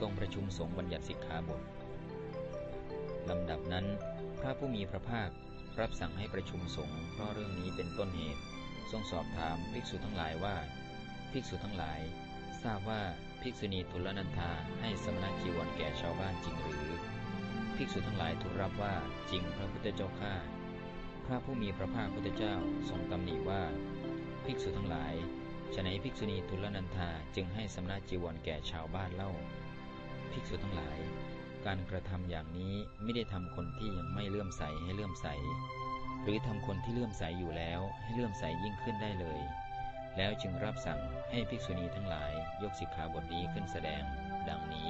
ทรงประชุมสงฆ์บัญญัติสิกขาบทลำดับนั้น พระผู้มีพระภาครับสั่งให้ประชุมสงฆ์เพราะเรื่องนี้เป็นต้นเหตุ ทรงสอบถามภิกษุทั้งหลายว่า ภิกษุทั้งหลาย ทราบว่าภิกษุณีทุลนันทาให้สมณจีวรแก่ชาวบ้านจริงหรือ ภิกษุทั้งหลายทูลรับว่าจริงพระพุทธเจ้าข้าพระผู้มีพระภาคพุทธเจ้าทรงตำหนิว่า ภิกษุทั้งหลายฉนัยภิกษุณีทุลนันทาจึงให้สำนักจีวรแก่ชาวบ้านเล่า ภิกษุทั้งหลาย การกระทำอย่างนี้ไม่ได้ทำคนที่ยังไม่เลื่อมใสให้เลื่อมใส หรือทำคนที่เลื่อมใสอยู่แล้วให้เลื่อมใสยิ่งขึ้นได้เลย แล้วจึงรับสั่งให้ภิกษุณีทั้งหลายยกสิกขาบทนี้ขึ้นแสดง ดังนี้